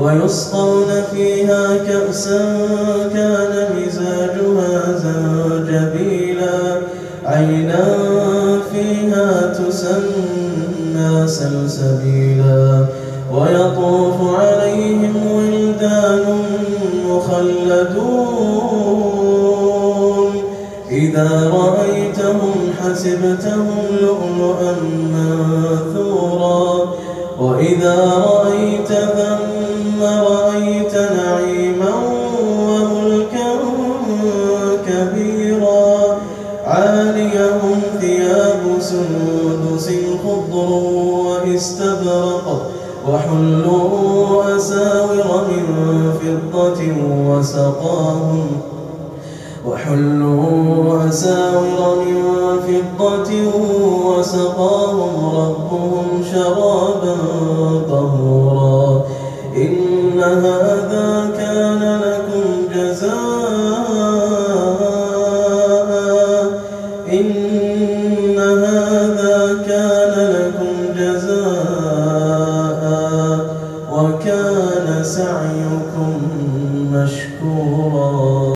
ويسقون فيها كأسا كان مزاجها زنجبيلا عينا فيها تسمى سلسبيلا. ويطوف عليهم ولدان مخلدون. إذا رأيتهم حسبتهم لؤلؤا منثورا. وإذا رأيت ثم رأيت نعيما وملكا كبيرا. عاليهم ثياب سندس خضر واستبرق وحلوا أساور من فضة وسقاهم وحلوا أساور من فضة وسقاهم ربهم شرابا طهورا. إن هذا كان لكم جزاء إن هذا كان لكم جزاء وكان سعيكم مشكورا